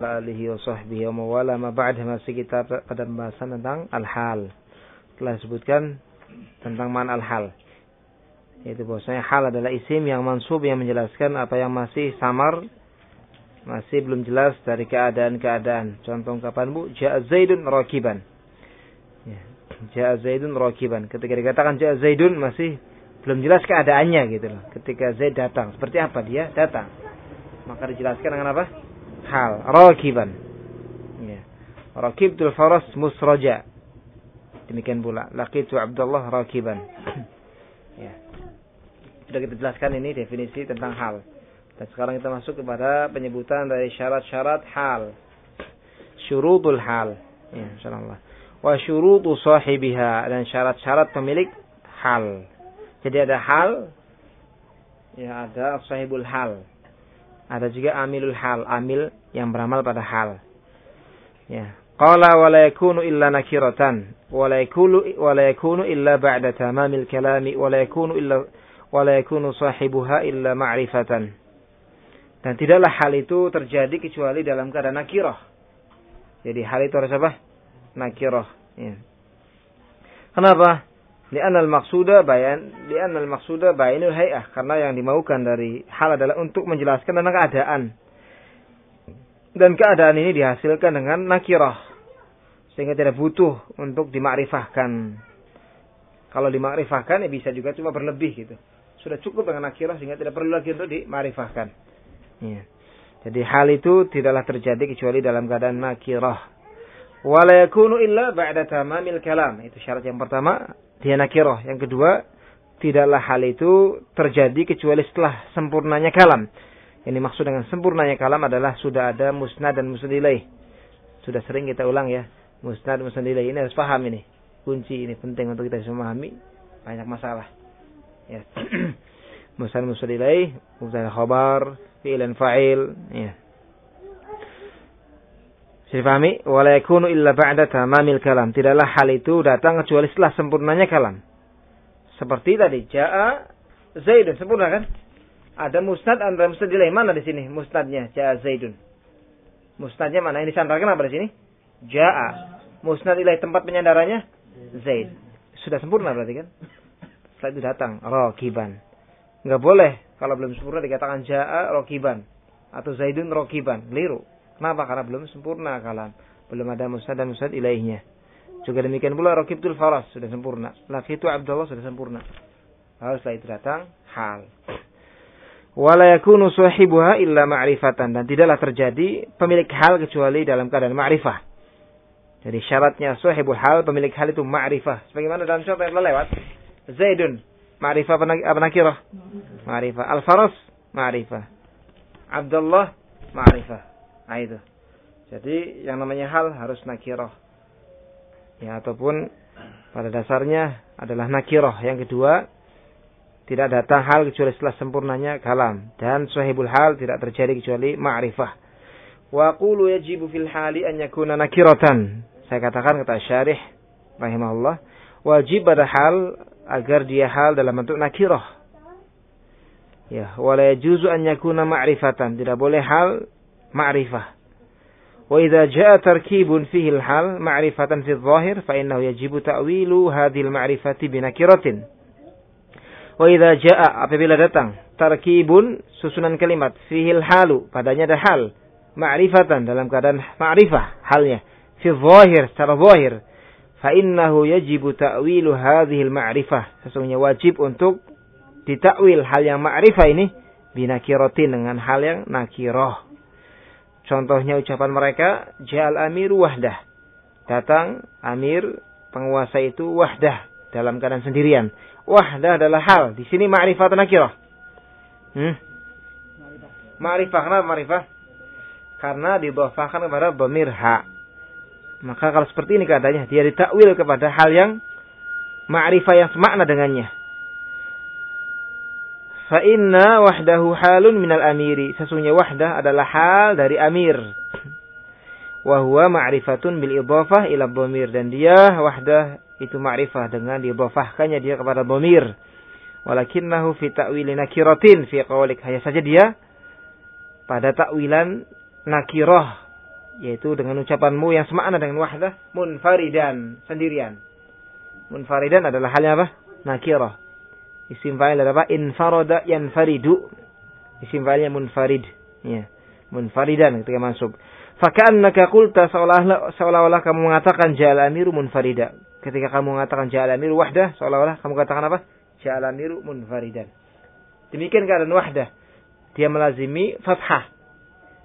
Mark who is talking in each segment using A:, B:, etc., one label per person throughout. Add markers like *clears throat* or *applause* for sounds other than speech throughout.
A: alihi wa sahbihi wa mawala ma ba'da masih kita pada pembahasan tentang al-hal. Telah disebutkan tentang man al-hal. Yaitu bahwasanya hal adalah isim yang mansub yang menjelaskan apa yang masih samar masih belum jelas dari keadaan-keadaan. Contoh kapan Bu? Ja'a Zaidun rakiban. Ya. Ja'a Zaidun rakiban. Ketika dikatakan Ja'a Zaidun masih belum jelas keadaannya gitu loh. Ketika Zaid datang, seperti apa dia datang? Maka dijelaskan dengan apa? Hal. Rakiban. Ya rakibtul faras musraja. Demikian pula. Laqitu Abdullah rakiban. *clears throat* Ya sudah kita jelaskan ini definisi tentang hal. Dan sekarang kita masuk kepada penyebutan dari syarat-syarat hal. Syurutul hal. Ya insyaallah. Wa syurutu sahibiha. Dan syarat-syarat pemilik hal. Jadi ada hal. Ya ada sahibul hal. Ada juga amilul hal, amil yang beramal pada hal. Ya. Qala wa la yakunu illa nakiratan wa la yakunu wa la yakunu illa ba'da tamamil kalami wa la yakunu illa wa la yakunu sahibuha illa ma'rifatan. Dan tidaklah hal itu terjadi kecuali dalam keadaan nakirah. Jadi hal itu harus apa? Nakirah. Ya. Kenapa? Li'anna al-maqsuda bayan li'anna al-maqsuda bayanul hay'ah karena yang dimaukan dari hal adalah untuk menjelaskan tentang keadaan. Dan keadaan ini dihasilkan dengan nakirah sehingga tidak butuh untuk dimakrifahkan. Kalau dimakrifahkan ya bisa juga cuma berlebih gitu. Sudah cukup dengan nakirah sehingga tidak perlu lagi untuk dimakrifahkan. Ya. Jadi hal itu tidaklah terjadi kecuali dalam keadaan nakirah. Wala yakunu illa ba'da tamamil kalam. Itu syarat yang pertama dia nakirah. Yang kedua, tidaklah hal itu terjadi kecuali setelah sempurnanya kalam. Ini maksud dengan sempurnanya kalam adalah sudah ada musnad dan musnad ilaih. Sudah sering kita ulang ya. Musnad musnad ilaih ini harus paham ini. Kunci ini penting untuk kita bisa memahami banyak masalah. Ya. *clears throat* musnad musnad ilaih, musnad khabar, fi'lan fa'il, ya. Saya pahami? Wala yakunu illa ba'da tamamil kalam. Tidaklah hal itu datang kecuali setelah sempurnanya kalam. Seperti tadi, ja'a Zaidun. Sempurna kan? Ada musnad antara musnad ilaih. Mana di sini musnadnya? Ja'a Zaidun. Musnadnya mana? Ini disandarkan apa di sini? Ja'a. Musnad ilaih tempat penyandarannya? Zaid. Sudah sempurna berarti kan? Setelah itu datang. Rokiban. Enggak boleh. Kalau belum sempurna dikatakan ja'a rokiban. Atau Zaidun rokiban. Liru. Kenapa? Karena belum sempurna kalam. Belum ada musnad dan musnad ilaihnya. Juga demikian pula Rokibtul Faras sudah sempurna. Laki itu Abdullah sudah sempurna. Lalu setelah itu datang hal. Wala yakunu sahibuha illa ma'rifatan. Dan tidaklah terjadi pemilik hal kecuali dalam keadaan ma'rifah. Jadi syaratnya sahibul hal, pemilik hal itu ma'rifah. Sebagaimana dalam contoh yang lewat. Zaidun. Ma'rifah apa nakirah? Ma'rifah. Al-Faras. Ma'rifah. Abdullah. Ma'rifah. Nah itu. Jadi yang namanya hal harus nakirah. Ya ataupun pada dasarnya adalah nakirah. Yang kedua, tidak datang hal kecuali setelah sempurnanya kalam. Dan sahibul hal tidak terjadi kecuali ma'rifah. Wa qulu yajibu fil hali an yakuna nakiratan. Saya katakan kata syarih rahimahullah wajib pada hal agar dia hal dalam bentuk nakirah. Ya wala yajuzu an yakuna ma'rifatan. Tidak boleh hal ma'rifah. Wa idza jaa tarkibun fihi al hal ma'rifatan fi adh-dhahir fa innahu yajibu ta'wilu hadhihi al ma'rifati bi nakiratin. Wa idza jaa apabila datang tarkibun susunan kalimat fihil halu padanya ada hal ma'rifatan dalam keadaan ma'rifah halnya fi zahir secara zahir fa innahu yajibu ta'wilu hadhihi ma'rifah sesungguhnya wajib untuk ditakwil hal yang ma'rifah ini binakiratin dengan hal yang nakirah Contohnya ucapan mereka, Jal amir wahdah. Datang amir penguasa itu wahdah dalam keadaan sendirian. Wahdah adalah hal. Di sini ma'rifat nakirah. Hmm? Ma'rifah. Kenapa ma'rifah? Karena didofahkan kepada bomir ha. Maka kalau seperti ini keadaannya, dia ditakwil kepada hal yang ma'rifah yang semakna dengannya. Fa inna wahdahu halun minal amiri. Sesungguhnya wahdah adalah hal dari amir. Wa huwa ma'rifatun bil idhafah ila dhamir dan dia wahdah itu ma'rifah dengan diidhafahkannya dia kepada dhamir. Walakinnahu fi ta'wili nakiratin fi qawlik. Hanya saja dia pada takwilan nakirah yaitu dengan ucapanmu yang semakna dengan wahdah munfaridan sendirian. Munfaridan adalah halnya apa? Nakirah. Isim fa'il adalah apa? Infarada yanfaridu. Isim fa'ilnya munfarid. Ya. Munfaridan ketika masuk. Faka'annaka qulta seolah-olah kamu mengatakan ja'al amiru munfarida. Ketika kamu mengatakan ja'al amiru wahdah, seolah-olah kamu katakan apa? Amiru munfaridan. Demikian keadaan wahdah. Dia melazimi fathah.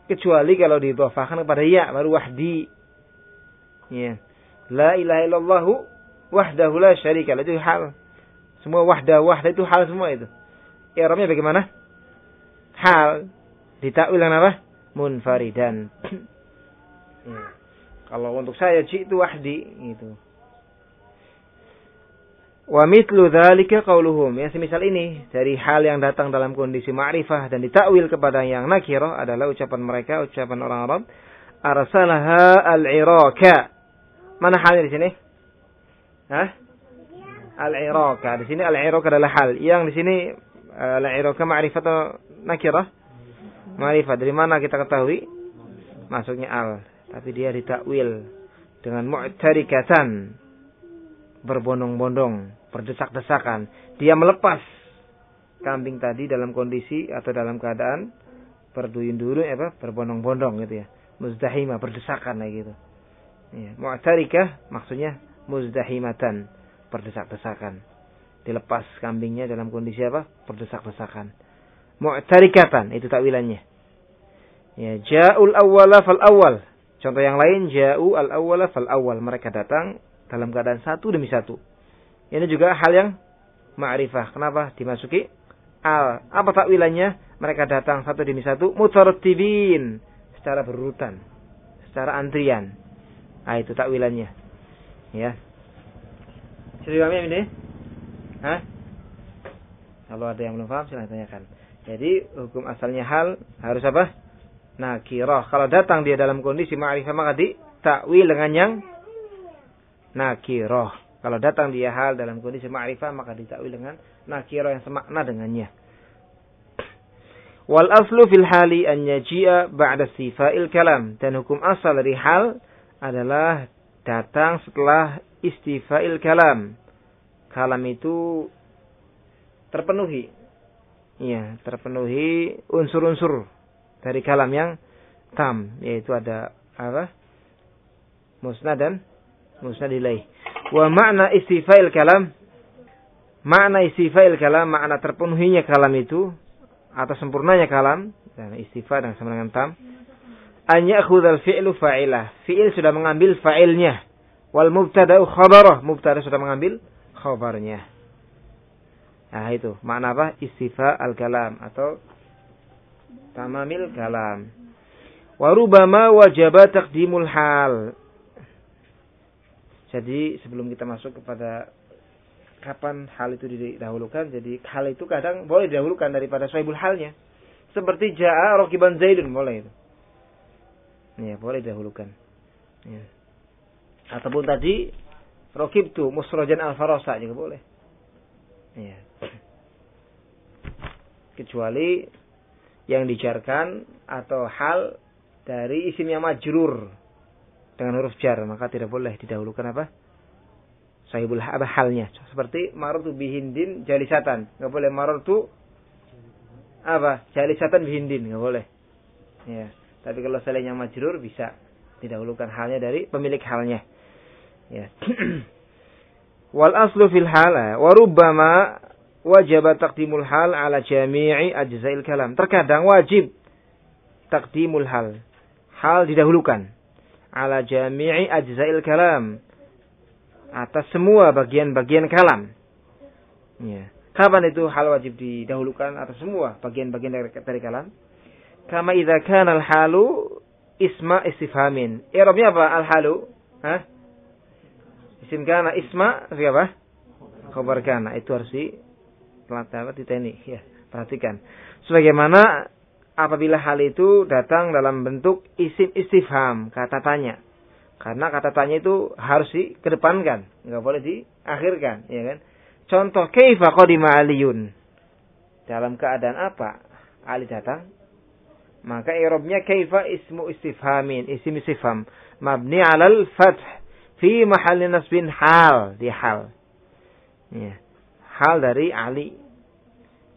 A: Kecuali kalau didhafahkan kepada ya, baru wahdi. Ya. La ilaha illallahu wahdahu la syarika Itu hal. Semua wahdah, wahdah itu hal semua itu. I'rabnya bagaimana? Hal. Ditakwil apa? Munfaridan. *clears throat* ya. Kalau untuk saya itu wahdi gitu. Wa mitlu dzalika qauluhum. Ya semisal ini dari hal yang datang dalam kondisi ma'rifah dan ditakwil kepada yang nakirah adalah ucapan mereka, ucapan orang Arab. Arsalaha al-Iraka. Mana halnya di sini? Hah? al-iraka. Di sini al-iraka adalah hal. Yang di sini eh, al-iraka ma'rifat atau nakirah? Ma'rifat. Dari mana kita ketahui? Masuknya al. Tapi dia ditakwil dengan mu'tarikatan. Berbondong-bondong. Berdesak-desakan. Dia melepas kambing tadi dalam kondisi atau dalam keadaan berduyun-duyun apa berbondong-bondong gitu ya. Muzdahimah berdesakan kayak gitu. Ya, mu'tarikah maksudnya muzdahimatan berdesak-desakan. Dilepas kambingnya dalam kondisi apa? Berdesak-desakan. Mu'tarikatan itu takwilannya. Ya, ja'ul awwala fal awal. Contoh yang lain ja'u al awwala fal awal. Mereka datang dalam keadaan satu demi satu. Ini juga hal yang ma'rifah. Kenapa? Dimasuki al. Apa takwilannya? Mereka datang satu demi satu mutarattibin secara berurutan, secara antrian. Ah itu takwilannya. Ya. Sudah dipahami ini? Hah? Kalau ada yang belum paham silahkan tanyakan. Jadi hukum asalnya hal harus apa? Nakirah. Kalau datang dia dalam kondisi ma'rifah maka di takwil dengan yang nakirah. Kalau datang dia hal dalam kondisi ma'rifah maka ditakwil dengan nakirah yang semakna dengannya. Wal aslu fil hali an yaji'a ba'da sifail kalam. Dan hukum asal dari hal adalah datang setelah istifa'il kalam. Kalam itu terpenuhi. Ya, terpenuhi unsur-unsur dari kalam yang tam, yaitu ada apa? Musnad dan musnad ilaih. Wa makna istifa'il kalam makna istifa'il kalam makna terpenuhinya kalam itu atau sempurnanya kalam dan istifa dan sama dengan tam an ya'khudhal fi'lu fa'ilah. Fi'il sudah mengambil fa'ilnya Wal mubtada'u khabarah. Mubtada sudah mengambil khabarnya. Nah itu. Makna apa? Istifa al-kalam. Atau tamamil kalam. Warubama wajaba taqdimul hal. Jadi sebelum kita masuk kepada kapan hal itu didahulukan, jadi hal itu kadang boleh didahulukan daripada sahibul halnya. Seperti ja'a rokiban zaidun boleh itu. Ya, boleh didahulukan. Ya. Ataupun tadi rokibtu musrojan al-farosa juga boleh. Ya. Kecuali yang dijarkan atau hal dari isim yang majrur dengan huruf jar maka tidak boleh didahulukan apa? Sahibul apa halnya. Seperti marartu bihindin jalisatan. Nggak boleh marartu apa? Jalisatan bihindin nggak boleh. Ya. Tapi kalau selainnya majrur bisa didahulukan halnya dari pemilik halnya. Ya. *clears throat* Wal aslu fil hala wa rubbama wajib taqdimul hal ala jami'i ajza'il kalam. Terkadang wajib taqdimul hal. Hal didahulukan ala jami'i ajza'il kalam. Atas semua bagian-bagian kalam. Ya. Kapan itu hal wajib didahulukan atas semua bagian-bagian dari, dari kalam? Kama idza kana al-halu isma istifhamin. I'rabnya apa al-halu? Hah? Isim kana isma siapa? Khobar kana itu harus di di teknik ya. Perhatikan. Sebagaimana apabila hal itu datang dalam bentuk isim istifham, kata tanya. Karena kata tanya itu harus dikedepankan, nggak boleh diakhirkan, ya kan? Contoh kaifa qadima aliyun. Dalam keadaan apa Ali datang? Maka i'rabnya kaifa ismu istifhamin, isim istifham, mabni 'alal fath fi mahalli nasbin hal, di hal. Ya. Hal dari Ali.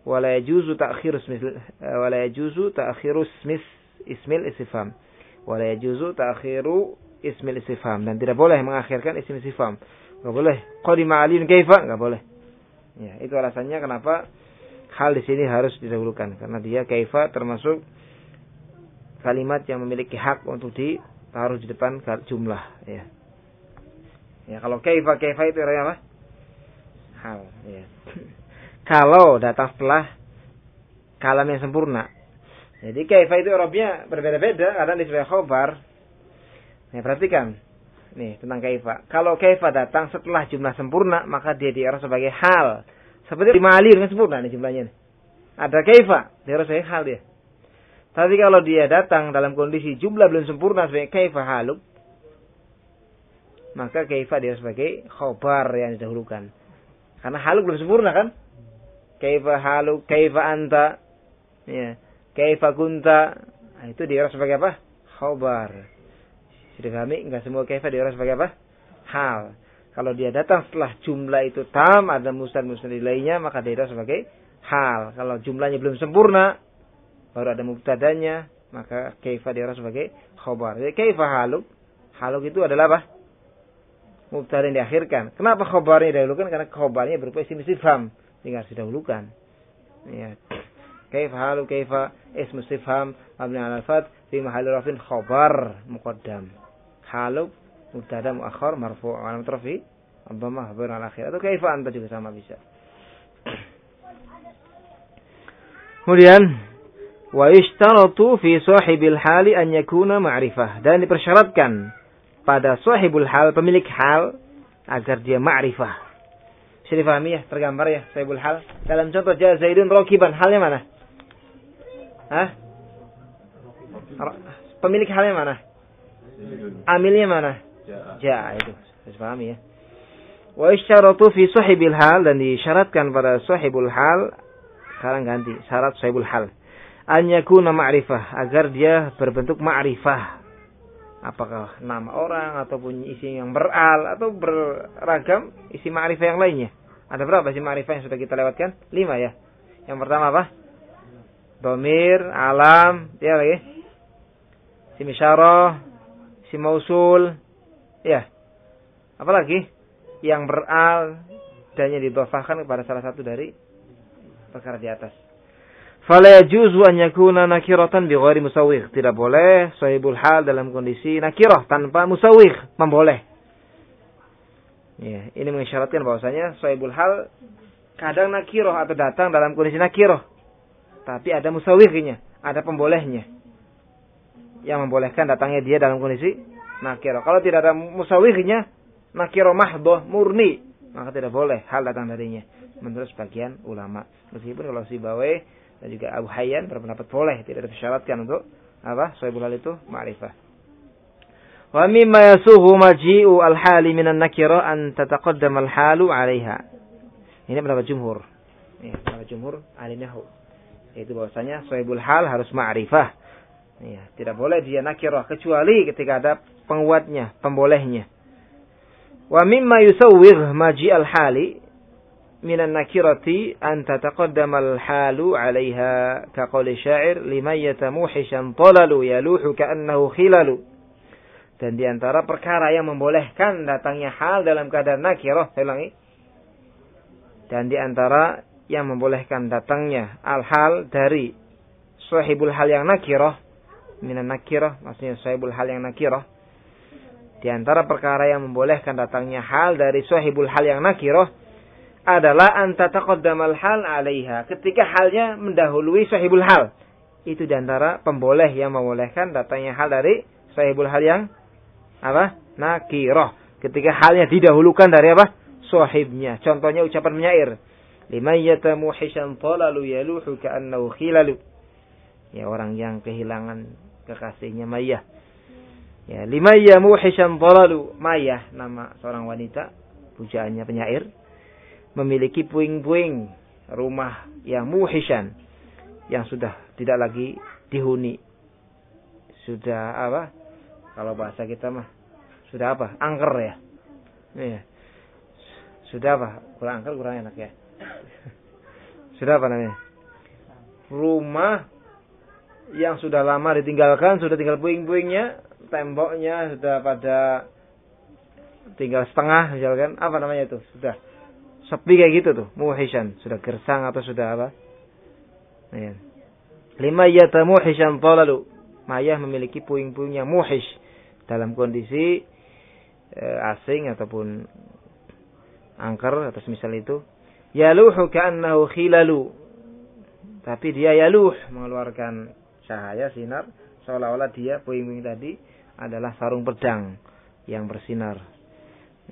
A: Wala yajuzu ta'khir ismil wala yajuzu ta'khiru ismis ismil istifham. Wala yajuzu ta'khiru ismil istifham dan tidak boleh mengakhirkan isim istifham. Enggak boleh. Qadima Aliun kaifa? Enggak boleh. Ya, itu alasannya kenapa hal di sini harus didahulukan karena dia kaifa termasuk kalimat yang memiliki hak untuk ditaruh di depan jumlah ya. Ya, kalau kaifa kaifa itu artinya apa? Hal, ya. *laughs* kalau datang setelah kalam yang sempurna. Jadi kaifa itu Arabnya berbeda-beda, kadang disebut khobar. Ya, perhatikan. Nih, tentang kaifa. Kalau kaifa datang setelah jumlah sempurna, maka dia diarah sebagai hal. Seperti lima alir kan sempurna nih jumlahnya. Nih. Ada kaifa, diarah sebagai hal dia. Tapi kalau dia datang dalam kondisi jumlah belum sempurna sebagai kaifa haluk, maka kaifa dia sebagai khobar yang didahulukan. Karena haluk belum sempurna kan? Kaifa haluk, kaifa anta, ya, kaifa kunta, nah, itu dia sebagai apa? Khobar. Sudah kami Enggak semua kaifa diurus sebagai apa? Hal. Kalau dia datang setelah jumlah itu tam, ada musnad-musnad lainnya, maka dia sebagai hal. Kalau jumlahnya belum sempurna, baru ada mubtadanya, maka kaifa diurus sebagai khobar. Jadi kaifa haluk? Haluk itu adalah apa? Mubtada yang diakhirkan. Kenapa khobarnya didahulukan? Karena khobarnya berupa isim istifham. Sehingga harus didahulukan. Ya. Kaifa haluk, kaifa ismu istifham, mabni al fat fi mahalli rafin khobar muqaddam. Haluk mubtada muakhar marfu alamat rafi dhammah bain al akhir. Atau kaifa anta juga sama bisa. Kemudian wa ishtaratu fi sahibil hali an yakuna ma'rifah. Dan dipersyaratkan pada sahibul hal pemilik hal agar dia ma'rifah bisa difahami ya tergambar ya sahibul hal dalam contoh jaa zaidun rokiban halnya mana Hah? Pemilik halnya mana? Amilnya mana? Ja, itu. Harus pahami ya. Wa isyaratu fi sahibil hal dan disyaratkan pada sahibul hal sekarang ganti syarat sahibul hal an yakuna ma'rifah agar dia berbentuk ma'rifah apakah nama orang ataupun isi yang beral atau beragam isi ma'rifah yang lainnya ada berapa isi ma'rifah yang sudah kita lewatkan lima ya yang pertama apa domir alam ya lagi isi misyarah si mausul, ya. Apalagi yang beral dan yang didofahkan kepada salah satu dari perkara di atas. Fala yajuzu an yakuna nakiratan bi ghairi musawwigh. Tidak boleh sahibul hal dalam kondisi nakirah tanpa musawwigh, memboleh. Ya, ini mengisyaratkan bahwasanya sahibul hal kadang nakirah atau datang dalam kondisi nakirah. Tapi ada musawighnya, ada pembolehnya yang membolehkan datangnya dia dalam kondisi nakiro. Kalau tidak ada musawihnya, nakiro mahdoh murni, maka tidak boleh hal datang darinya. Menurut sebagian ulama. Meskipun kalau si Bawe dan juga Abu Hayyan berpendapat boleh, tidak disyaratkan untuk apa? Sohibul hal itu ma'rifah. Wa mimma yasuhu maji'u al-hali minan nakira an tataqaddam al-halu 'alaiha. Ini pendapat jumhur. Ini pendapat jumhur ahli nahwu. Bahwasanya sohibul hal harus ma'rifah Ya, tidak boleh dia nakirah kecuali ketika ada penguatnya, pembolehnya. Wa mimma yusawwir maji al-hali minan nakirati an tataqaddam al-halu 'alayha ka qawli sya'ir liman yatamuhishan talalu yaluhu ka'annahu khilalu. Dan di antara perkara yang membolehkan datangnya hal dalam keadaan nakirah, saya ulangi. Dan di antara yang membolehkan datangnya al-hal dari sahibul hal yang nakirah minan nakirah, maksudnya sahibul hal yang nakirah. Di antara perkara yang membolehkan datangnya hal dari sahibul hal yang nakirah adalah anta taqaddamal hal alaiha. Ketika halnya mendahului sahibul hal. Itu di antara pemboleh yang membolehkan datangnya hal dari sahibul hal yang apa? Nakirah. Ketika halnya didahulukan dari apa? Sahibnya. Contohnya ucapan menyair. Liman yatamu hisan talalu yaluhu ka'annahu khilalu. Ya orang yang kehilangan kekasihnya Mayyah. Ya, limayya muhishan dalalu. Mayyah nama seorang wanita, pujaannya penyair, memiliki puing-puing rumah yang muhishan yang sudah tidak lagi dihuni sudah apa? Kalau bahasa kita mah sudah apa? Angker ya. Iya. Sudah apa? Kurang angker kurang enak ya. *laughs* sudah apa namanya? Rumah yang sudah lama ditinggalkan, sudah tinggal puing-puingnya, temboknya sudah pada tinggal setengah misalkan, apa namanya itu? Sudah sepi kayak gitu tuh, muhisan, sudah gersang atau sudah apa? Ya. Lima yata muhisan talalu. Mayah memiliki puing-puing yang muhis dalam kondisi e, asing ataupun angker atau semisal itu. Yaluhu ka'annahu khilalu. Tapi dia yaluh mengeluarkan cahaya sinar seolah-olah dia puing-puing tadi adalah sarung pedang yang bersinar.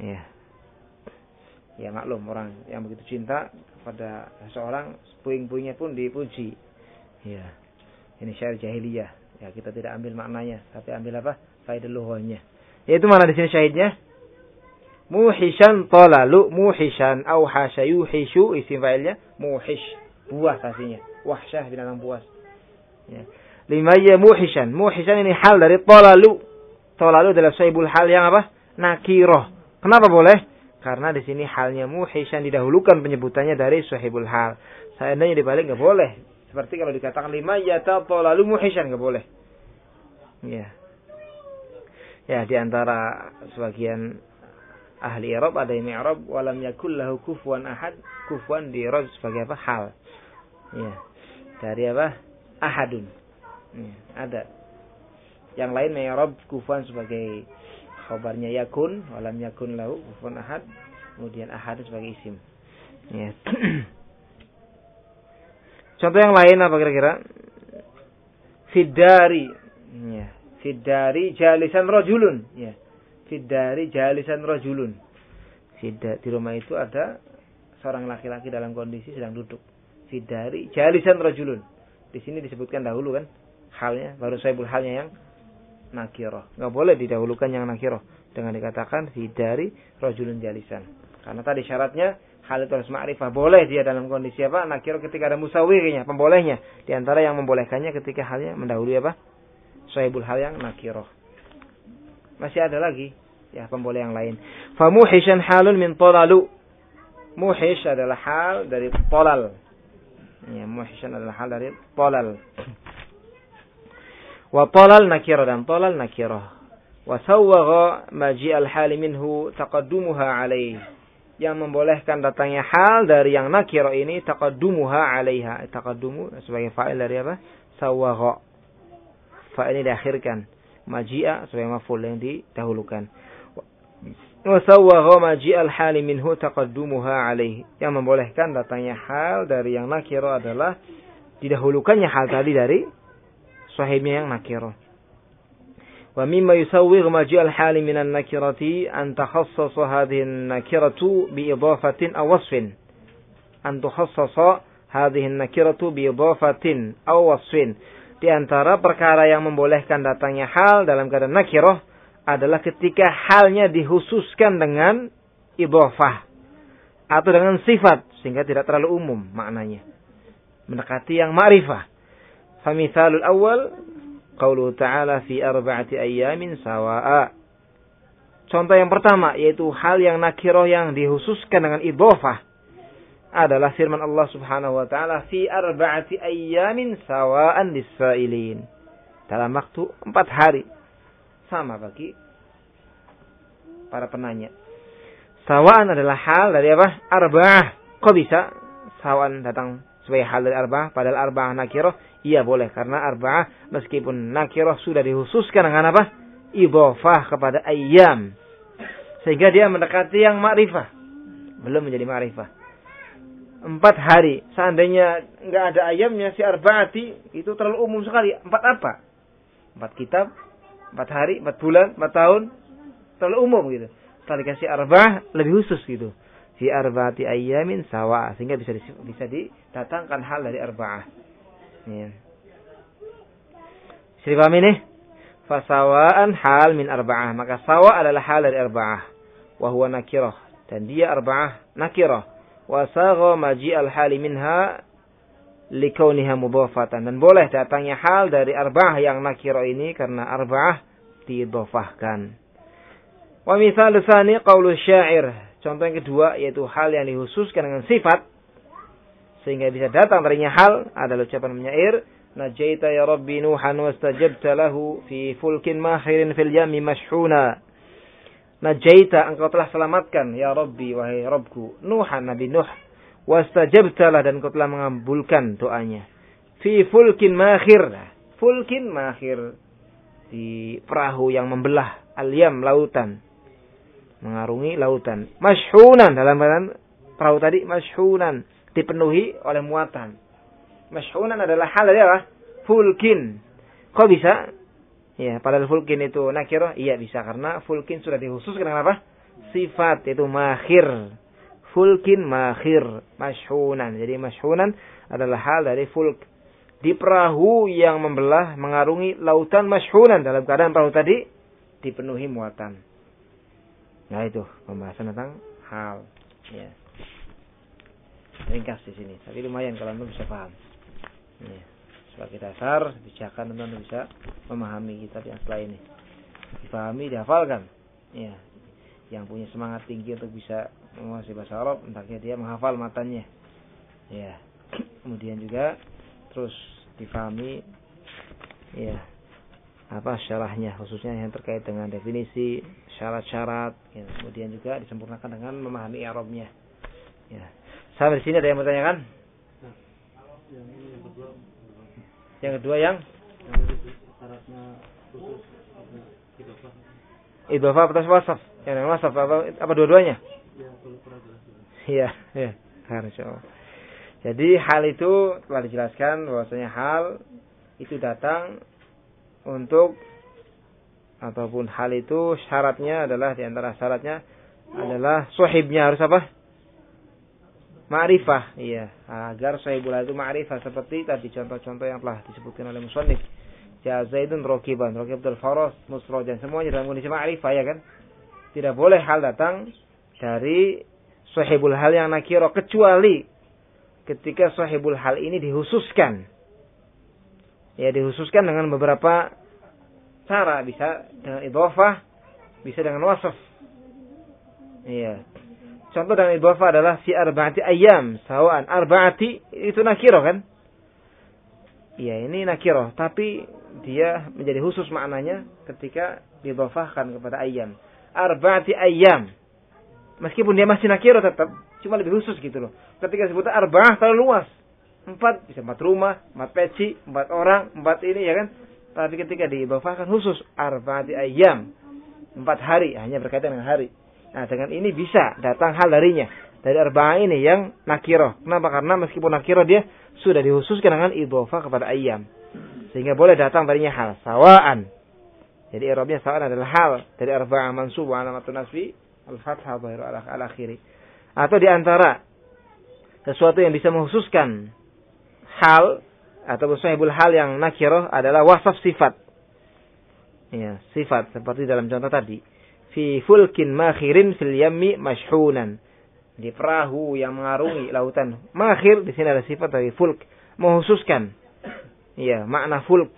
A: Ya ya maklum orang yang begitu cinta pada seseorang puing-puingnya pun dipuji ya ini syair jahiliyah ya kita tidak ambil maknanya tapi ambil apa faedah luhunya yaitu mana di sini syahidnya? Muhishan talalu muhishan au hasya yuhishu isim fa'ilnya. Muhish buas aslinya wahsyah binatang buas. Ya. Lima ya muhishan. Muhishan ini hal dari talalu. Talalu adalah sahibul hal yang apa? Nakiroh kenapa boleh? Karena di sini halnya muhisan didahulukan penyebutannya dari sahibul hal. Seandainya dibalik nggak boleh. Seperti kalau dikatakan lima yata lalu muhisan nggak boleh. Ya. Ya di antara sebagian ahli Arab ada yang Arab walam yakul lahu kufuan ahad kufuan di Arab sebagai apa hal. Ya. Dari apa? Ahadun. Ya, ada. Yang lain Arab kufuan sebagai khabarnya yakun walam yakun lahu kufuwan ahad kemudian ahad sebagai isim ya *clears throat* contoh yang lain apa kira-kira fidari ya fidari jalisan rojulun ya fidari jalisan rojulun di rumah itu ada seorang laki-laki dalam kondisi sedang duduk fidari jalisan rojulun di sini disebutkan dahulu kan halnya baru saya halnya yang nakiroh. Nggak boleh didahulukan yang nakiroh. Dengan dikatakan hidari rojulun jalisan. Karena tadi syaratnya hal itu harus ma'rifah. Boleh dia dalam kondisi apa? Nakiroh ketika ada musawirnya, pembolehnya. Di antara yang membolehkannya ketika halnya mendahului apa? Sohibul hal yang nakiroh. Masih ada lagi. Ya, pemboleh yang lain. Famuhishan halun min tolalu. Muhish adalah hal dari tolal. Ya, muhishan adalah hal dari tolal. Wa talal nakirah dan talal nakirah. Wa sawwagha maji al-hal minhu taqaddumuha alaih. Yang membolehkan datangnya hal dari yang nakirah ini taqaddumuha alaiha. Taqaddumu sebagai fa'il dari apa? Sawwagha. Fa'il diakhirkan. Maji'a sebagai maf'ul yang didahulukan. Wa sawwagha maji al-hal minhu taqaddumuha alaih. Yang membolehkan datangnya hal dari yang nakirah adalah didahulukannya hal tadi dari sahibnya yang nakirah. Wa mimma yusawwir maji al-hali minan nakirati an takhassasa hadhihi an-nakiratu bi idafatin aw wasfin. An tukhassasa hadhihi an-nakiratu bi idafatin aw wasfin. Di antara perkara yang membolehkan datangnya hal dalam keadaan nakirah adalah ketika halnya dikhususkan dengan idhafah atau dengan sifat sehingga tidak terlalu umum maknanya. Mendekati yang ma'rifah. Famithalul awal qaulu ta'ala fi arba'ati ayyamin sawa'a. Contoh yang pertama yaitu hal yang nakiroh yang dihususkan dengan idhofah adalah firman Allah Subhanahu wa taala fi arba'ati ayyamin sawa'an lis-sa'ilin. Dalam waktu empat hari sama bagi para penanya. Sawa'an adalah hal dari apa? Arba'ah. Kok bisa sawa'an datang sebagai hal dari arba'ah padahal arba'ah nakiroh Iya boleh karena arba'ah meskipun nakirah sudah dihususkan dengan apa? Idhofah kepada ayam. Sehingga dia mendekati yang ma'rifah. Belum menjadi ma'rifah. Empat hari. Seandainya nggak ada ayamnya si arba'ati itu terlalu umum sekali. Empat apa? Empat kitab, empat hari, empat bulan, empat tahun. Terlalu umum gitu. Setelah dikasih arba'ah lebih khusus gitu. Si arba'ati ayamin sawa. Sehingga bisa bisa didatangkan hal dari arba'ah. Ya. Bisa dipahami nih? Fasawaan hal min arba'ah. Maka sawa adalah hal dari arba'ah. Wahuwa nakirah. Dan dia arba'ah nakirah. Wasagha maji al hali minha likauniha mudhafatan dan boleh datangnya hal dari arba'ah yang nakiro ini karena arba'ah didhafahkan. Wa misal tsani qaulu syair. Contoh yang kedua yaitu hal yang dihususkan dengan sifat sehingga bisa datang darinya hal adalah ucapan penyair najaita ya rabbi nuhan wastajabta lahu fi fulkin mahirin fil yami mashhuna najaita engkau telah selamatkan ya rabbi wahai rabbku nuhan nabi nuh wastajabtalah dan kau telah mengabulkan doanya. Fi fulkin makhir. Fulkin makhir. Di perahu yang membelah al-yam lautan. Mengarungi lautan. Mashunan dalam badan perahu tadi mashunan. Dipenuhi oleh muatan. Mashunan adalah hal dari apa? Fulkin. Kok bisa? Ya, padahal fulkin itu nakirah. Iya bisa karena fulkin sudah dihususkan dengan apa? Sifat itu makhir fulkin makhir mashunan. Jadi mashunan adalah hal dari fulk. Di perahu yang membelah mengarungi lautan mashunan dalam keadaan perahu tadi dipenuhi muatan. Nah itu pembahasan tentang hal. Ya. Ringkas di sini, tapi lumayan kalau anda bisa paham. Ya. Sebagai dasar, bijakan anda bisa memahami kitab yang setelah ini. Dipahami, dihafalkan. Ya. Yang punya semangat tinggi untuk bisa menguasai bahasa Arab hendaknya dia menghafal matanya ya kemudian juga terus difahami ya apa syarahnya khususnya yang terkait dengan definisi syarat-syarat ya. kemudian juga disempurnakan dengan memahami Arabnya ya sampai sini ada yang bertanyakan yang kedua yang Idofah atas wasaf. Yang wasaf apa, apa dua-duanya? Iya, ya, harus. Jadi hal itu telah dijelaskan bahwasanya hal itu datang untuk ataupun hal itu syaratnya adalah di antara syaratnya adalah sohibnya harus apa? Ma'rifah, iya. Agar sohibul itu ma'rifah seperti tadi contoh-contoh yang telah disebutkan oleh musonif. Jazaidun rokiban, rokibul faros, musrojan. Semuanya dalam kondisi ma'rifah ya kan? Tidak boleh hal datang dari sahibul hal yang nakiro kecuali ketika sahibul hal ini dihususkan. Ya dihususkan dengan beberapa cara bisa dengan idhofah, bisa dengan wasaf. Iya. Contoh dengan idhofah adalah si arba'ati ayam, sawaan arba'ati itu nakiro kan? Iya, ini nakiro, tapi dia menjadi khusus maknanya ketika didhofahkan kepada ayam. Arba'ati ayam Meskipun dia masih nakiro tetap, cuma lebih khusus gitu loh. Ketika sebutnya arba'ah terlalu luas. Empat, bisa empat rumah, empat peci, empat orang, empat ini ya kan. Tapi ketika dibawakan khusus arba'ati ayam. Empat hari, hanya berkaitan dengan hari. Nah dengan ini bisa datang hal darinya. Dari arba'ah ini yang nakiro. Kenapa? Karena meskipun nakiro dia sudah dikhususkan dengan idhofah kepada ayam. Sehingga boleh datang darinya hal. Sawaan. Jadi Arabnya sawaan adalah hal. Dari arba'ah mansub wa alamatun nasbi Al-Fathah zahir al-akhiri. Atau di antara sesuatu yang bisa menghususkan hal atau sahibul hal yang nakiroh adalah wasaf sifat. Ya, sifat seperti dalam contoh tadi. Fi fulkin makhirin fil yammi mashhunan. Di perahu yang mengarungi lautan. Makhir di sini ada sifat dari fulk, menghususkan. Ya, makna fulk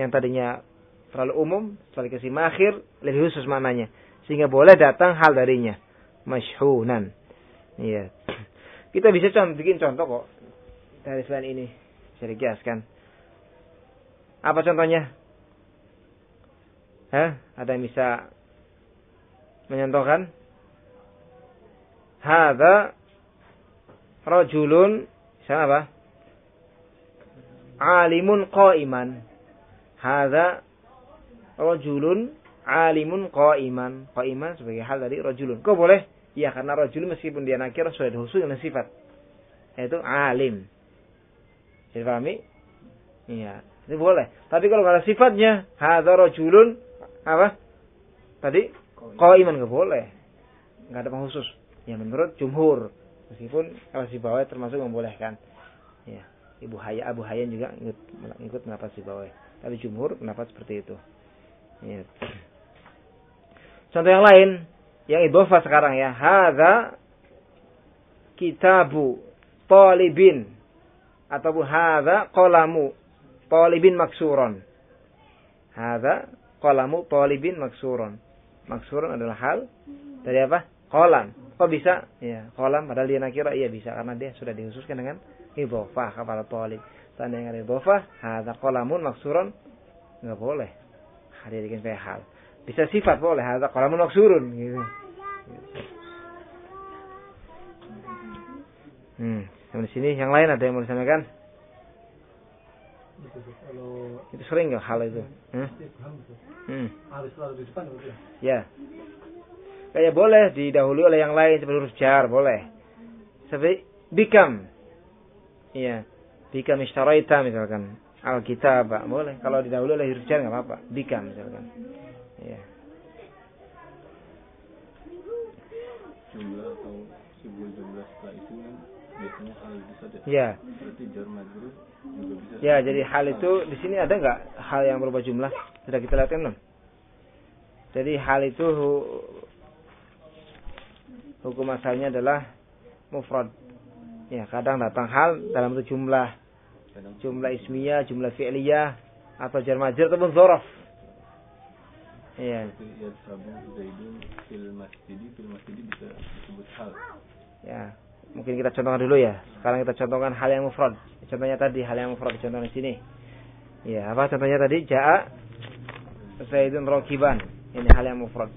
A: yang tadinya terlalu umum, sebagai kasih makhir lebih khusus maknanya sehingga boleh datang hal darinya. Masyhunan. Iya. Kita bisa contoh, bikin contoh kok dari selain ini. Bisa dikiaskan. Apa contohnya? Hah? Ada yang bisa menyontohkan? Hada rajulun sana apa? Alimun qaiman. Hada rajulun alimun qaiman. Qaiman sebagai hal dari rajulun. Kok boleh? Ya karena rajulun meskipun dia nakir sudah khusus dengan sifat. Yaitu alim. Jadi pahami? Iya. Itu boleh. Tapi kalau ada sifatnya hadza rajulun apa? Tadi qaiman enggak boleh. Enggak ada pengkhusus. Ya menurut jumhur. Meskipun kalau si bawah termasuk membolehkan. Ya. Ibu Haya Abu Hayyan juga ikut ikut pendapat si bawah. Tapi jumhur pendapat seperti itu. Ya. Contoh yang lain, yang idhofah sekarang ya. Hadza kitabu talibin Atau hadza qalamu talibin maksuron. Hadza qalamu talibin maksuron. Maksuron adalah hal dari apa? Kolam. Kok bisa? Ya, kolam padahal dia nakira iya bisa karena dia sudah dikhususkan dengan idhofah kepada talib. Tanda yang ada idhofah, hadza qalamun maksuron enggak boleh. Hadirkan sebagai hal. Bisa sifat boleh, hadza qalamun maksurun gitu. Hmm. Di sini yang lain ada yang mau disampaikan? Itu sering nggak hal itu? Hmm? Hmm. Ya. Kayak boleh didahului oleh yang lain seperti huruf jar, boleh. Seperti bikam. Iya. Bikam ishtaraita misalkan. Alkitab, boleh. Kalau didahului oleh huruf jar nggak apa-apa. Bikam misalkan. Iya.
B: Jumlah atau jumlah setelah itu kan biasanya hal itu saja.
A: Ya.
B: Berarti jar majrur.
A: Ya, jadi hal itu di sini ada nggak hal yang berubah jumlah? Sudah kita lihat belum? Jadi hal itu hu- hukum asalnya adalah mufrad. Ya, kadang datang hal dalam bentuk jumlah, jumlah ismiyah, jumlah fi'liyah, atau jar majrur ataupun dzaraf. Iya,
B: ya
A: ya. Mungkin kita contohkan dulu ya. Sekarang kita contohkan hal yang mufrad. Contohnya tadi hal yang mufrad contohnya di sini. Ya, apa contohnya tadi? Ja'a Zaidun rokiban. Ini hal yang mufrad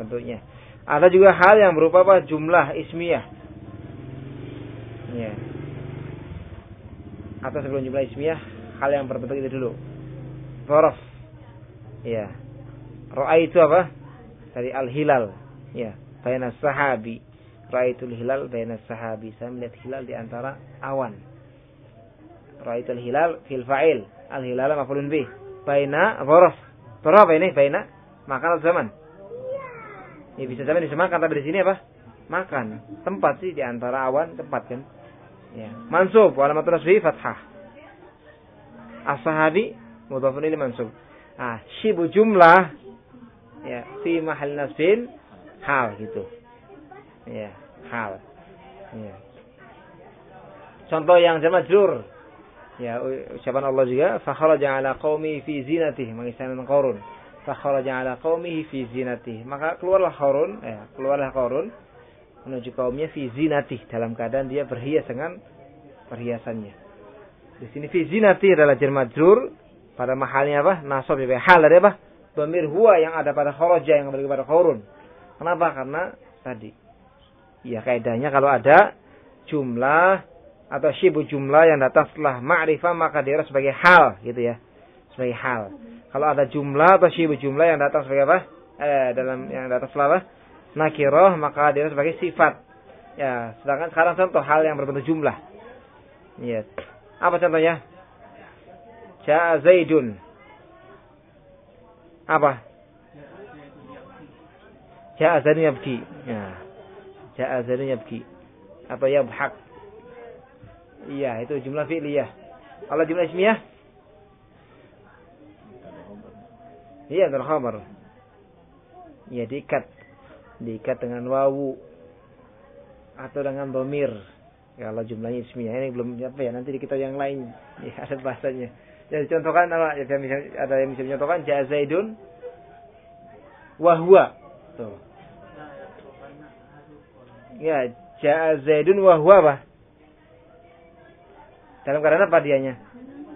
A: tentunya. Ada juga hal yang berupa apa? Jumlah ismiyah. Ya. Atau sebelum jumlah ismiyah, hal yang berbentuk itu dulu. Zorof. Ya. Ro'a itu apa? Dari al-hilal. Ya. Bayna sahabi. Ra'aitul hilal bayna sahabi. Saya melihat hilal di antara awan. Ra'aitul hilal fil fa'il. Al-hilal maf'ulun bih. Baina. Zorof apa ini? Baina makan atau zaman? Ya bisa zaman bisa makan tapi di sini apa? Makan. Tempat sih di antara awan tempat kan. Ya. Mansub wa alamatun nasbihi fathah. As-sahabi mudhafun ini mansub. Ah, syibu jumlah ya fi mahal nasbin hal gitu. Ya, hal. Ya. Contoh yang jamak majrur. Ya, ucapan Allah juga fa kharaja ala qaumi fi zinatihi mengisahkan Qarun. Fa kharaja ala qaumihi fi zinatihi. Maka keluarlah Qarun, ya, keluarlah Qarun menuju kaumnya fi zinatih dalam keadaan dia berhias dengan perhiasannya. Di sini fi zinati adalah jar majrur pada mahalnya apa? Nasab ya hal dari apa? Bamir huwa yang ada pada kharaja yang kembali kepada Qarun. Kenapa? Karena tadi Ya kaidahnya kalau ada jumlah atau syibu jumlah yang datang setelah ma'rifah maka dia sebagai hal gitu ya. Sebagai hal. Kalau ada jumlah atau syibu jumlah yang datang sebagai apa? Eh, dalam yang datang setelah apa? Nakiroh maka dia sebagai sifat. Ya, sedangkan sekarang contoh hal yang berbentuk jumlah. Ya. Apa contohnya? Ja'a Zaidun. Apa? Ja'a Zaidun yabki. Ya. Ja'a Zaidun yabki. Atau yabhak. Iya, itu jumlah fi'liyah. Kalau jumlah ismiyah? Iya, dan khabar. Iya, diikat. Diikat dengan wawu. Atau dengan domir. Ya, kalau jumlahnya ismiyah. Ini belum apa ya, nanti di kitab yang lain. Ya, ada bahasanya. Jadi contohkan, ada yang bisa, ada yang bisa mencontohkan. Ja'a Zaidun. Tuh. Ya, ja'a Zaidun apa? Dalam keadaan apa dianya?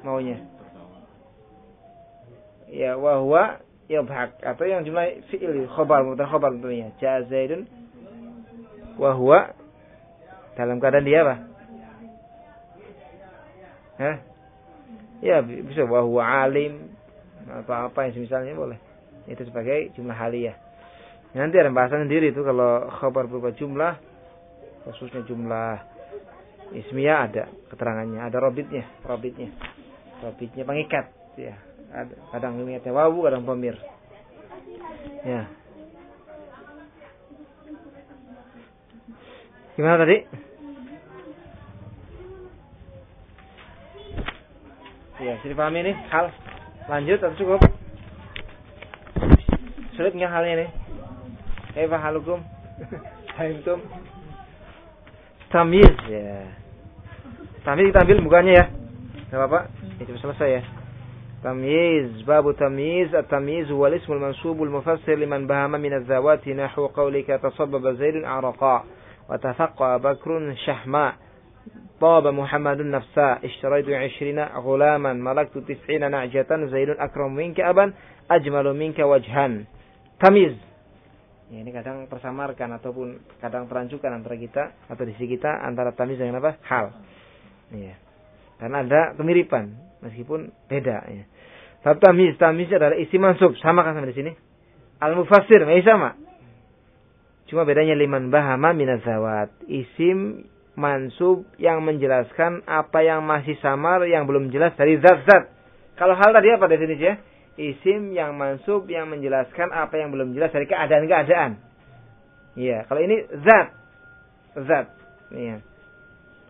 A: Maunya. Ya, wa huwa yabhak atau yang jumlah fi'il khabar mutar khabar tentunya. Ja'a Zaidun wa huwa dalam keadaan dia apa? Hah? Ya, bisa wa huwa alim atau apa yang semisalnya boleh. Itu sebagai jumlah haliyah. Nanti ada bahasan sendiri itu kalau khabar berupa jumlah khususnya jumlah ismiyah ada keterangannya, ada robitnya, robitnya, robitnya pengikat, ya. Ada, kadang mengingatnya wawu, kadang pemir. Ya. Gimana tadi? Ya, sudah paham ini hal. Lanjut atau cukup? Sulit nggak halnya ini? Kaifa halukum? Fahimtum? tamiz ya. Tamiz kita ambil bukannya ya. Enggak apa-apa. Ya, Itu selesai ya. تمييز باب تمييز التمييز هو الاسم المنسوب المفسر لمن بهم من nahwu نحو قولك تصبب زيد wa tafaqqa بكر shahma طاب محمد نفسا اشتريت عشرين غلاما ملكت تسعين نعجة زيد أكرم منك أبا أجمل منك وجها تمييز Ya, ini kadang persamarkan ataupun kadang perancukan antara kita atau di sisi kita antara tamiz dengan apa? Hal. Ya. Karena ada kemiripan meskipun beda ya. Bab tamiz, tamiz adalah isi mansub, sama kan sama di sini? Al mufassir, sama. Cuma bedanya liman bahama minazawat. Isim mansub yang menjelaskan apa yang masih samar yang belum jelas dari zat-zat. Kalau hal tadi apa definisinya? Isim yang mansub yang menjelaskan apa yang belum jelas dari keadaan-keadaan. Iya, kalau ini zat. Zat. Iya.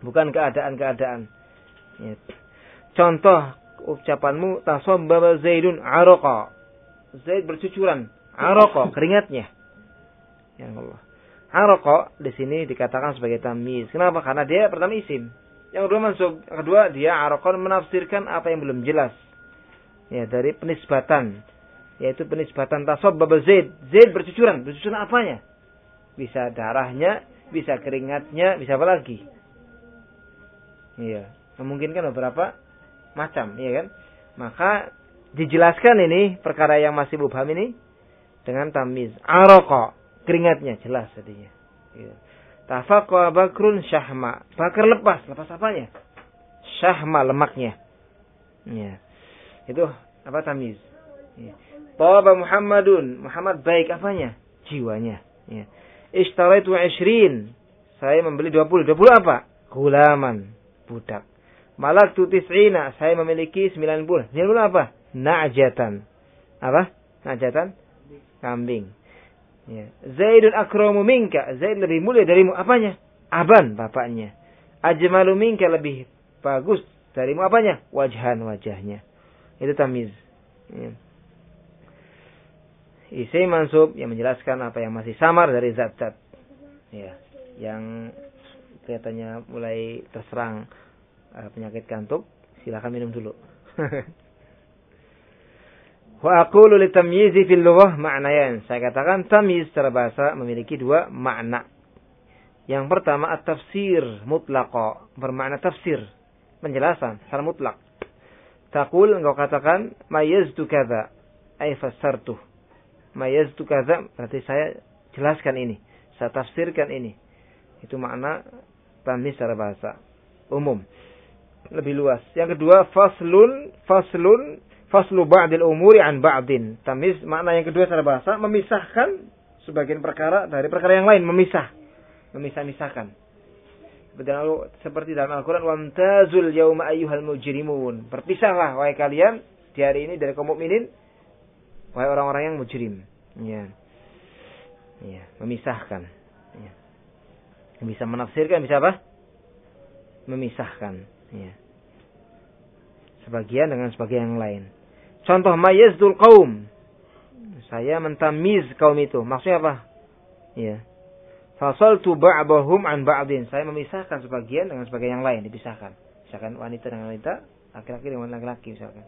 A: Bukan keadaan-keadaan. Iya. Contoh ucapanmu tasabbaba Zaidun araqa. Zaid bercucuran, araqa keringatnya. Ya Allah. Araqa di sini dikatakan sebagai tamyiz. Kenapa? Karena dia pertama isim. Yang kedua mansub, yang kedua dia araqa menafsirkan apa yang belum jelas ya dari penisbatan yaitu penisbatan tasabbab Zaid. Zaid bercucuran, bercucuran apanya? Bisa darahnya, bisa keringatnya, bisa apa lagi? Iya, memungkinkan beberapa macam, iya kan? Maka dijelaskan ini perkara yang masih mubham ini dengan tamiz. Aroko, keringatnya jelas tadinya. Iya. Tafaqa bakrun syahma. Bakar lepas, lepas apanya? Syahma lemaknya. Iya. Itu apa tamiz. Ya. Taba Muhammadun. Muhammad baik apanya? Jiwanya. Ya. Ishtaraitu ishrin. Saya membeli 20. 20 apa? Gulaman. Budak. Malak tu tis'ina. Saya memiliki 90. 90 apa? Na'jatan. Apa? Na'jatan? Kambing. Ya. Zaidun akramu minka. Zaid lebih mulia darimu. Apanya? Aban bapaknya. Ajmalu minka lebih bagus darimu apanya? Wajhan wajahnya. Itu tamiz. Ya. Isi mansub yang menjelaskan apa yang masih samar dari zat-zat. Ya, yang kelihatannya mulai terserang uh, penyakit kantuk, silakan minum dulu. *laughs* Wa aqulu li tamyizi fil lughah ma'nayan. Saya katakan tamyiz secara bahasa memiliki dua makna. Yang pertama at-tafsir mutlaqa, bermakna tafsir, penjelasan secara mutlak. Takul engkau katakan mayaztu kadza ay fassartu. Mayaztu kadza berarti saya jelaskan ini, saya tafsirkan ini. Itu makna tamis secara bahasa umum. Lebih luas. Yang kedua faslun faslun faslu ba'dil umuri an ba'din. Tamis makna yang kedua secara bahasa memisahkan sebagian perkara dari perkara yang lain, memisah. Memisah-misahkan. Seperti dalam Al-Quran, Wamtazul yawma ayyuhal mujrimun. Berpisahlah, wahai kalian, di hari ini dari kaum mukminin, wahai orang-orang yang mujrim. Ya. Ya, memisahkan. Ya. Bisa menafsirkan, bisa apa? Memisahkan. Ya. Sebagian dengan sebagian yang lain. Contoh mayazdul kaum. Saya mentamiz kaum itu. Maksudnya apa? Ya. Fasaltu ba'dahum an ba'din. Saya memisahkan sebagian dengan sebagian yang lain, dipisahkan. Misalkan wanita dengan wanita, laki-laki dengan laki-laki misalkan.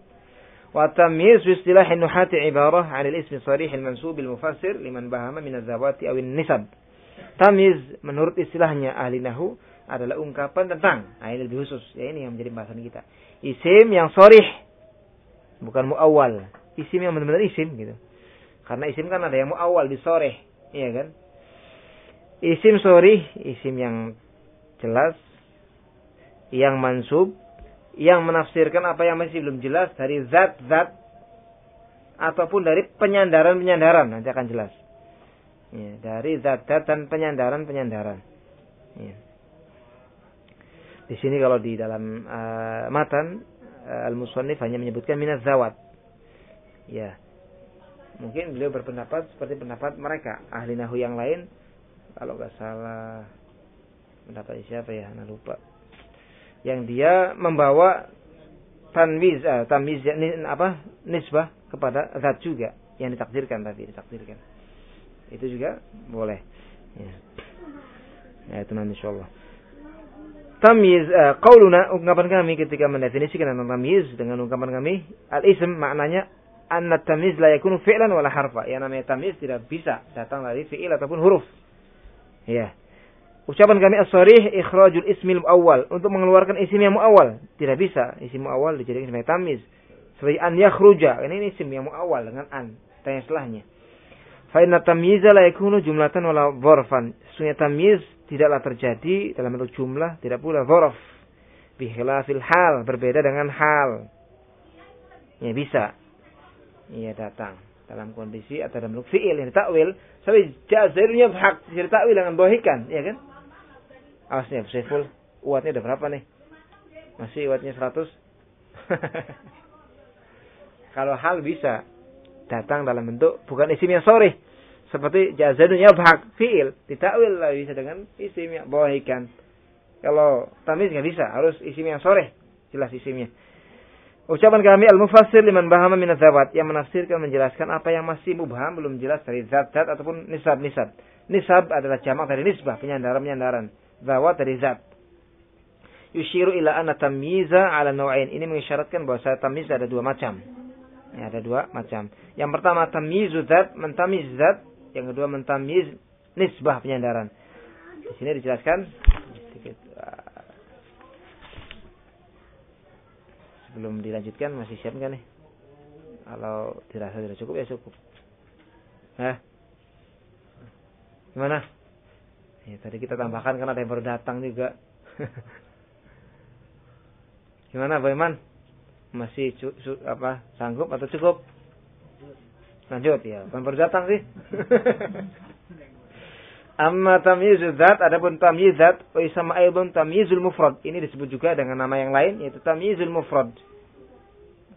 A: Wa tamyiz fi istilah nuhati ibarah 'an al-ism sarih al-mansub al-mufassir liman bahama min az-zawati aw nisab Tamyiz menurut istilahnya ahli nahu adalah ungkapan tentang, nah ini lebih khusus, ya ini yang menjadi bahasan kita. Isim yang sorih, bukan muawwal. Isim yang benar-benar isim gitu. Karena isim kan ada yang muawwal disoreh, iya kan? Isim sorry, isim yang jelas, yang mansub, yang menafsirkan apa yang masih belum jelas dari zat-zat ataupun dari penyandaran-penyandaran nanti akan jelas. Ya, dari zat-zat dan penyandaran-penyandaran. Ya. Di sini kalau di dalam uh, matan uh, al-musannif hanya menyebutkan minaz zawat. Ya. Mungkin beliau berpendapat seperti pendapat mereka ahli nahu yang lain kalau nggak salah pendapat siapa ya? Anda lupa. Yang dia membawa tanwiz uh, tanwiz apa nisbah kepada zat juga yang ditakdirkan tadi ditakdirkan. Itu juga boleh. Ya, ya itu nanti insyaallah. Tamyiz uh, qauluna ungkapan kami ketika mendefinisikan tentang tamyiz dengan ungkapan kami al-ism maknanya anna tamyiz la yakunu fi'lan wala harfa. Yang namanya tamyiz tidak bisa datang dari fi'il ataupun huruf. Ya. Ucapan kami as-sarih ikhrajul ismil awal untuk mengeluarkan isim yang muawwal. Tidak bisa isim muawwal dijadikan sebagai tamyiz. Seperti an yakhruja. Ini, ini isim yang muawwal dengan an. Tanya setelahnya. Fa inna tamyiza la yakunu jumlatan wala. Sesungguhnya tamyiz tidaklah terjadi dalam bentuk jumlah, tidak pula dzaraf. Bi khilafil hal, berbeda dengan hal. Ya bisa. Ia datang dalam kondisi atau dalam bentuk fi'il yang ditakwil. Sampai jazirnya hak ditakwil dengan bohikan, ya kan? Awasnya full uatnya udah berapa nih? Masih uatnya 100? *laughs* Kalau hal bisa datang dalam bentuk bukan isim yang sore. Seperti jazadun yabhak fi'il. Ditakwil lah bisa dengan isim yang bawahikan. Kalau tamiz nggak bisa. Harus isim yang sore. Jelas isimnya. Ucapan kami al-mufassir liman bahama min zawat yang menafsirkan menjelaskan apa yang masih mubham belum jelas dari zat-zat ataupun nisab-nisab. Nisab adalah jamak dari nisbah, penyandaran-penyandaran zawat dari zat. Yushiru ila anna tamyiza ala naw'ain. Ini mengisyaratkan bahwa saya tamyiz ada dua macam. Ya, ada dua macam. Yang pertama tamyizu zat, mentamiz zat. Yang kedua mentamiz nisbah penyandaran. Di sini dijelaskan sedikit uh, sebelum dilanjutkan masih siap nggak nih? Kalau dirasa tidak cukup ya cukup. Hah? Gimana? Ya, tadi kita tambahkan karena ada yang baru datang juga. *laughs* Gimana Iman? Masih cu, apa sanggup atau cukup? Lanjut ya, bukan baru datang sih. *laughs* Amma tamyizul zat, adapun tamyiz zat, wa isama aibun tamyizul mufrad. Ini disebut juga dengan nama yang lain, yaitu tamyizul mufrad.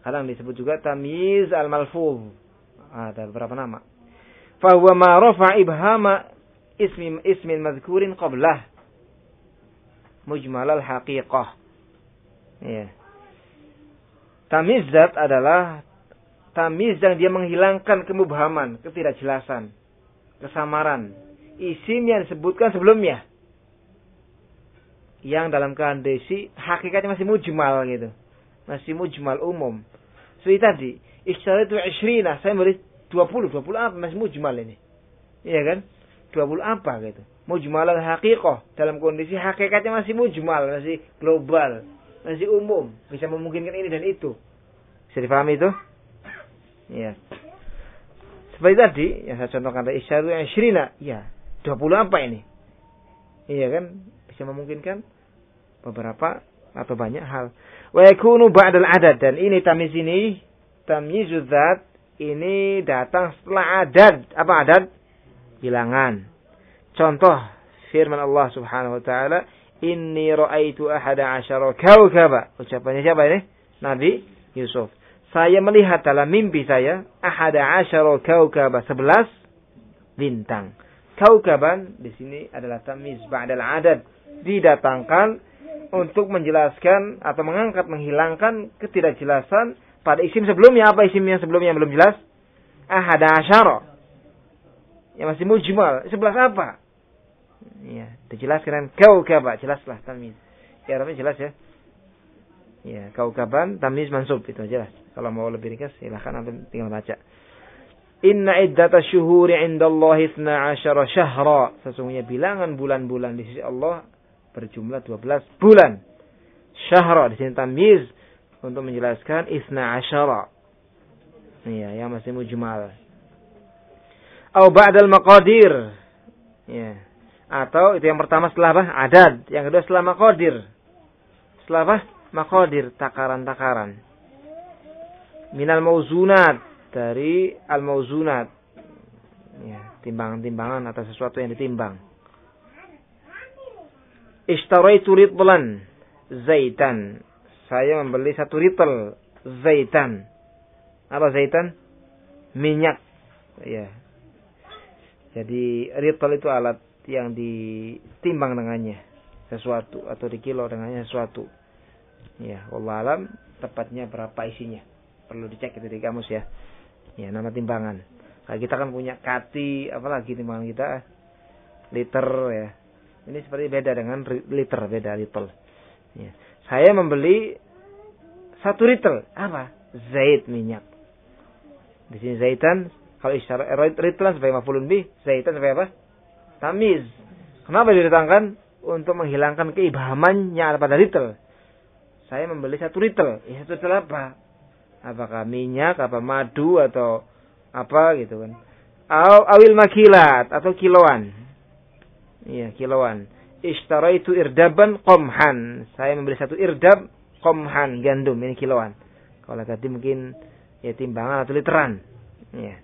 A: Kadang disebut juga tamyiz al-malfuz. Ada beberapa nama. Fahuwa ma rafa ibhama ismi ismin madhkurin qablah mujmal al haqiqah ya tamizat adalah tamiz yang dia menghilangkan kemubhaman ketidakjelasan kesamaran isim yang disebutkan sebelumnya yang dalam kondisi hakikatnya masih mujmal gitu masih mujmal umum seperti tadi itu isrina saya beri 20 20 apa masih mujmal ini iya kan 20 apa gitu. Mujmal al-haqiqah. Dalam kondisi hakikatnya masih mujmal, masih global, masih umum. Bisa memungkinkan ini dan itu. Bisa dipahami itu? Ya. Seperti tadi, yang saya contohkan tadi, isyadu yang syirina. Ya, 20 apa ini? Iya kan? Bisa memungkinkan beberapa atau banyak hal. Wa yakunu ba'dal adad. Dan ini tamiz ini, tamyizudzat, ini datang setelah adad. Apa adad? bilangan. Contoh firman Allah Subhanahu wa taala, "Inni ra'aitu ahada asyara kawkaba." Ucapannya siapa ini? Nabi Yusuf. Saya melihat dalam mimpi saya ahada asyara kawkaba, 11 bintang. Kaukaban di sini adalah tamiz ba'dal adad, didatangkan untuk menjelaskan atau mengangkat menghilangkan ketidakjelasan pada isim sebelumnya apa isim yang sebelumnya yang belum jelas? Ahada asyara yang masih mujmal. Sebelas apa? Ya, dijelaskan kau kaba, jelaslah tamiz. Ya, tapi jelas ya. Ya, kau kaban tamiz mansub itu jelas. Kalau mau lebih ringkas silahkan nanti tinggal baca. Inna iddata syuhuri indallahi 12 syahra. Sesungguhnya bilangan bulan-bulan di sisi Allah berjumlah 12 bulan. Syahra di sini tamiz untuk menjelaskan isna asyara. Iya, yang masih mujmal atau ba'dal maqadir. Ya. Atau itu yang pertama setelah apa? Adad. Yang kedua setelah maqadir. Setelah apa? Maqadir, takaran-takaran. Minal mauzunat dari al mauzunat. Ya, timbangan-timbangan atau sesuatu yang ditimbang. Ishtaraitu ritlan zaitan. Saya membeli satu ritel zaitan. Apa zaitan? Minyak. Ya, jadi ritol itu alat yang ditimbang dengannya sesuatu atau dikilo dengannya sesuatu. Ya, Allah alam tepatnya berapa isinya. Perlu dicek itu di kamus ya. Ya, nama timbangan. Nah, kita kan punya kati, apalagi timbangan kita liter ya. Ini seperti beda dengan liter, beda liter. Ya. Saya membeli satu ritel. Apa? Zait minyak. Di sini zaitan. Kalau isyarat ritelan sebagai mafulun bih. Zaitan sebagai apa? Tamiz. Kenapa didatangkan? Untuk menghilangkan keibhamannya pada ritel. Saya membeli satu ritel. Ya, satu ritel apa? Apakah minyak, apa madu, atau apa gitu kan. Awil makilat, atau kiloan. Iya, kiloan. Ishtaraitu irdaban komhan. Saya membeli satu irdab komhan, gandum. Ini kiloan. Kalau tadi mungkin ya timbangan atau literan. Iya.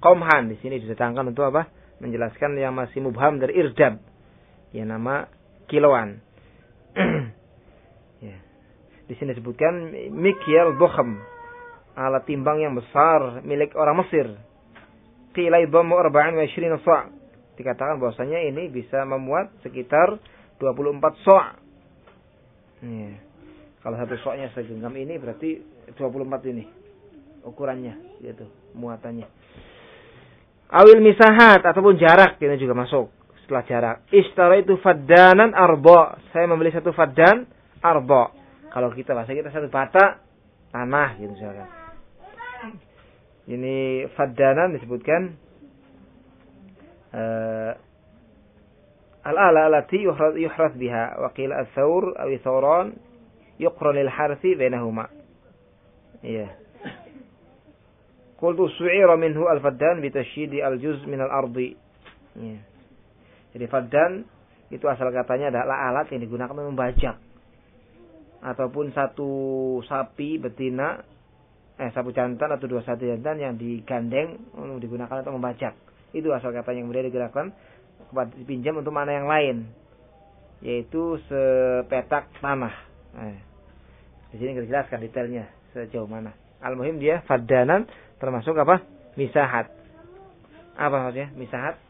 A: Komhan di sini didatangkan untuk apa? Menjelaskan yang masih mubham dari irdab. Ya nama kiloan. *clears throat* Di sini disebutkan mikyal boham. Alat timbang yang besar milik orang Mesir. Qila idhamu arba'in wa ishrina sa' Dikatakan bahwasanya ini bisa memuat sekitar 24 sa' ya. Kalau satu soknya segenggam ini berarti 24 ini ukurannya gitu muatannya. Awil misahat ataupun jarak ini juga masuk setelah jarak. Istara itu fadanan arba. Saya membeli satu fadan arba. Kalau kita bahasa kita satu bata tanah gitu misalkan. Ini fadanan disebutkan uh, al-ala alati yuhraz yuhraz biha wa qila ats-thawr aw thawran yuqran lil harfi bainahuma. Iya. Qultu su'ira minhu al-faddan bi tashyidi al-juz' min al-ardi. Iya. Jadi faddan itu asal katanya adalah alat yang digunakan membajak ataupun satu sapi betina eh satu jantan atau dua satu jantan yang digandeng untuk digunakan untuk membajak. Itu asal kata yang kemudian digunakan kepada dipinjam untuk mana yang lain yaitu sepetak tanah. Nah, di sini kita jelaskan detailnya sejauh mana. Al-muhim dia fadanan termasuk apa? Misahat. Apa maksudnya? Misahat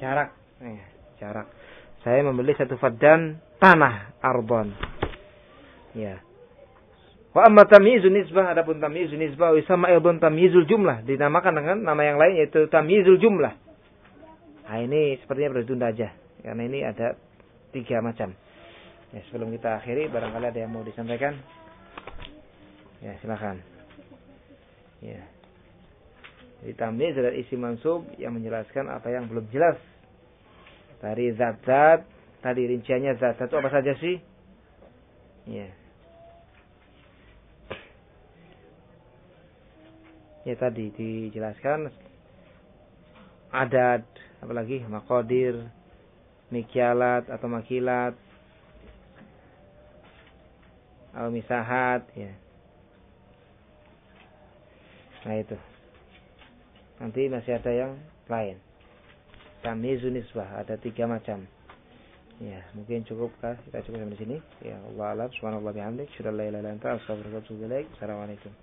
A: jarak. Eh, jarak. Saya membeli satu fadan tanah arbon. Ya. Wa amma tamyizun nisbah adapun tamyizun nisbah sama aidun tamyizul jumlah dinamakan dengan nama yang lain yaitu tamyizul jumlah. Nah ini sepertinya perlu ditunda aja karena ini ada tiga macam. Ya, sebelum kita akhiri barangkali ada yang mau disampaikan. Ya, silakan. Ya. Jadi tamyiz adalah isi mansub yang menjelaskan apa yang belum jelas. Dari zat-zat, tadi rinciannya zat-zat itu apa saja sih? Ya. Ya tadi dijelaskan adat apalagi makodir mikyalat atau makilat atau misahat ya. Nah itu. Nanti masih ada yang lain. Kami zunisbah ada tiga macam. Ya mungkin cukup kah? Kita cukup sampai di sini. Ya Allah alam. Subhanallah bihamdik. Sudah la ilaha illa anta. Wa atubu ilaik assalamualaikum